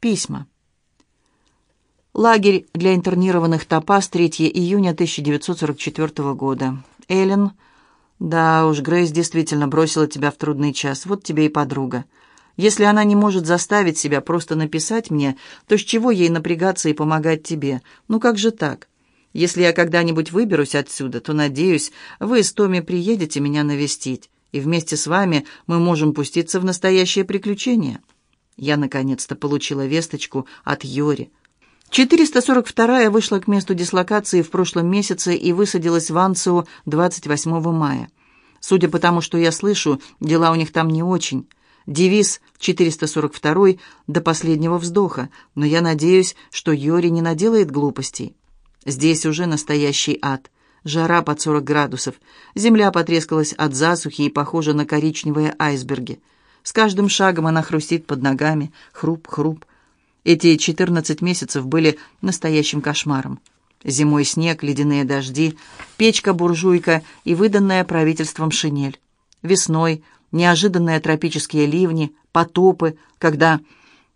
Письма. Лагерь для интернированных Топас, 3 июня 1944 года. Эллен, да уж, Грейс действительно бросила тебя в трудный час. Вот тебе и подруга. Если она не может заставить себя просто написать мне, то с чего ей напрягаться и помогать тебе? Ну как же так? Если я когда-нибудь выберусь отсюда, то, надеюсь, вы с Томми приедете меня навестить, и вместе с вами мы можем пуститься в настоящее приключение. Я, наконец-то, получила весточку от Йори. 442-я вышла к месту дислокации в прошлом месяце и высадилась в Анцио 28 мая. Судя по тому, что я слышу, дела у них там не очень. Девиз 442 до последнего вздоха, но я надеюсь, что Йори не наделает глупостей. Здесь уже настоящий ад. Жара под 40 градусов. Земля потрескалась от засухи и похожа на коричневые айсберги. С каждым шагом она хрустит под ногами. Хруп-хруп. Эти 14 месяцев были настоящим кошмаром. Зимой снег, ледяные дожди, печка-буржуйка и выданная правительством шинель. Весной неожиданные тропические ливни, потопы, когда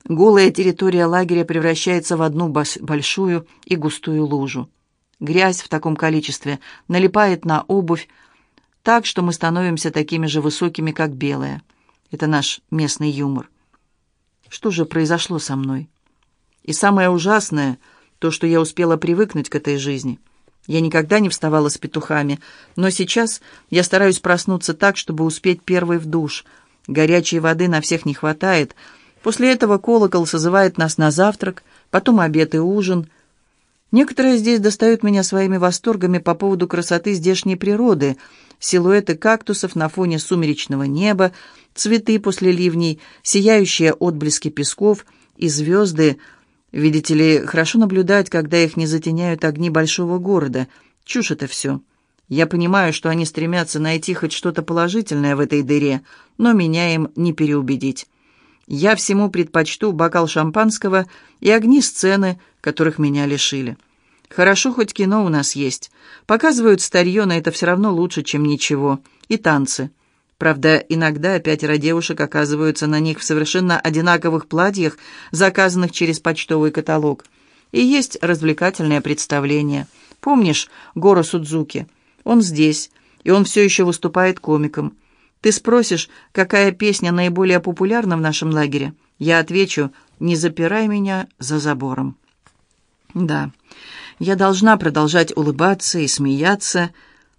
Голая территория лагеря превращается в одну большую и густую лужу. Грязь в таком количестве налипает на обувь, так что мы становимся такими же высокими, как белая. Это наш местный юмор. Что же произошло со мной? И самое ужасное — то, что я успела привыкнуть к этой жизни. Я никогда не вставала с петухами, но сейчас я стараюсь проснуться так, чтобы успеть первой в душ. Горячей воды на всех не хватает — После этого колокол созывает нас на завтрак, потом обед и ужин. Некоторые здесь достают меня своими восторгами по поводу красоты здешней природы, силуэты кактусов на фоне сумеречного неба, цветы после ливней, сияющие отблески песков и звезды. Видите ли, хорошо наблюдать, когда их не затеняют огни большого города. Чушь это все. Я понимаю, что они стремятся найти хоть что-то положительное в этой дыре, но меня им не переубедить. Я всему предпочту бокал шампанского и огни сцены, которых меня лишили. Хорошо, хоть кино у нас есть. Показывают старье, но это все равно лучше, чем ничего. И танцы. Правда, иногда пятеро девушек оказываются на них в совершенно одинаковых платьях, заказанных через почтовый каталог. И есть развлекательное представление. Помнишь Гору Судзуки? Он здесь, и он все еще выступает комиком. Ты спросишь, какая песня наиболее популярна в нашем лагере? Я отвечу, не запирай меня за забором. Да, я должна продолжать улыбаться и смеяться.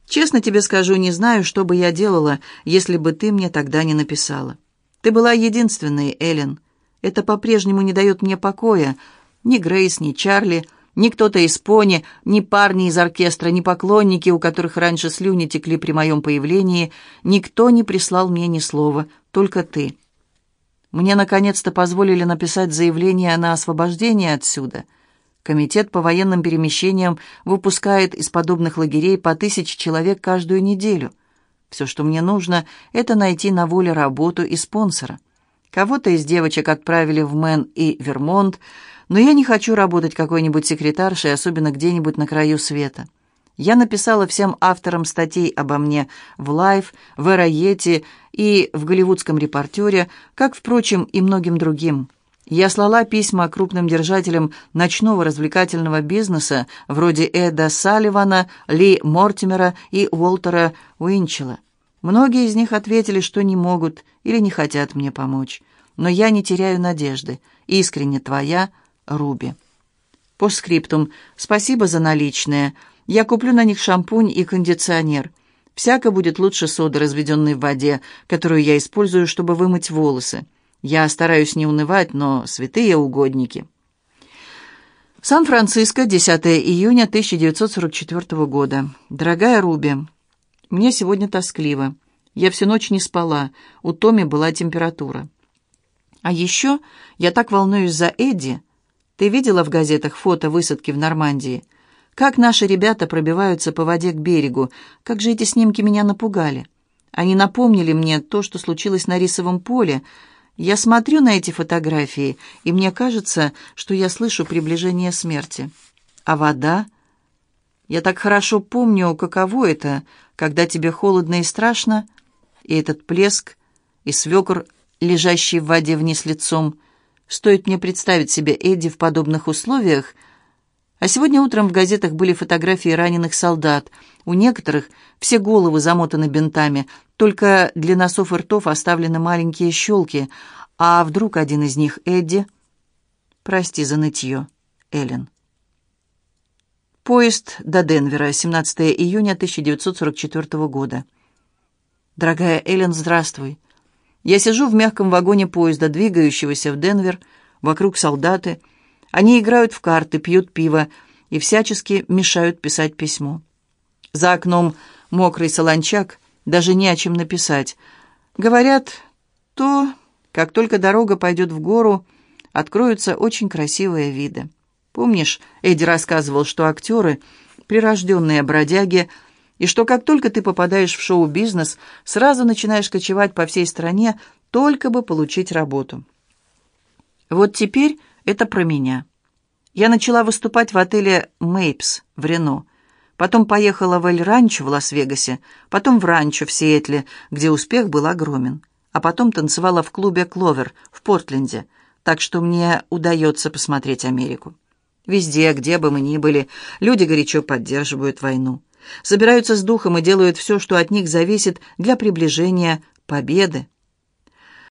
Честно тебе скажу, не знаю, что бы я делала, если бы ты мне тогда не написала. Ты была единственной, Эллен. Это по-прежнему не дает мне покоя. Ни Грейс, ни Чарли — ни кто-то из пони, ни парни из оркестра, ни поклонники, у которых раньше слюни текли при моем появлении, никто не прислал мне ни слова, только ты. Мне наконец-то позволили написать заявление на освобождение отсюда. Комитет по военным перемещениям выпускает из подобных лагерей по тысяче человек каждую неделю. Все, что мне нужно, это найти на воле работу и спонсора. Кого-то из девочек отправили в Мэн и Вермонт, но я не хочу работать какой-нибудь секретаршей, особенно где-нибудь на краю света. Я написала всем авторам статей обо мне в «Лайф», в «Эроете» и в «Голливудском репортере», как, впрочем, и многим другим. Я слала письма крупным держателям ночного развлекательного бизнеса, вроде Эда Салливана, Ли Мортимера и Уолтера Уинчела. Многие из них ответили, что не могут или не хотят мне помочь. Но я не теряю надежды. Искренне твоя, Руби. По скриптум. Спасибо за наличные. Я куплю на них шампунь и кондиционер. Всяко будет лучше соды, разведенной в воде, которую я использую, чтобы вымыть волосы. Я стараюсь не унывать, но святые угодники. Сан-Франциско, 10 июня 1944 года. Дорогая Руби, мне сегодня тоскливо. Я всю ночь не спала, у Томи была температура. А еще я так волнуюсь за Эдди, ты видела в газетах фото высадки в Нормандии? Как наши ребята пробиваются по воде к берегу? Как же эти снимки меня напугали? Они напомнили мне то, что случилось на рисовом поле. Я смотрю на эти фотографии, и мне кажется, что я слышу приближение смерти. А вода? Я так хорошо помню, каково это, когда тебе холодно и страшно, и этот плеск, и свекр, лежащий в воде вниз лицом — Стоит мне представить себе Эдди в подобных условиях. А сегодня утром в газетах были фотографии раненых солдат. У некоторых все головы замотаны бинтами, только для носов и ртов оставлены маленькие щелки. А вдруг один из них Эдди? Прости за нытье, Эллен. Поезд до Денвера, 17 июня 1944 года. Дорогая Эллен, здравствуй. Я сижу в мягком вагоне поезда, двигающегося в Денвер. Вокруг солдаты. Они играют в карты, пьют пиво и всячески мешают писать письмо. За окном мокрый солончак, даже не о чем написать. Говорят, то, как только дорога пойдет в гору, откроются очень красивые виды. Помнишь, Эдди рассказывал, что актеры — прирожденные бродяги, и что как только ты попадаешь в шоу-бизнес, сразу начинаешь кочевать по всей стране, только бы получить работу. Вот теперь это про меня. Я начала выступать в отеле «Мейпс» в Рено. Потом поехала в Эль-Ранчо в Лас-Вегасе, потом в Ранчо в Сиэтле, где успех был огромен. А потом танцевала в клубе «Кловер» в Портленде, так что мне удается посмотреть Америку. Везде, где бы мы ни были, люди горячо поддерживают войну. Собираются с духом и делают все, что от них зависит для приближения победы.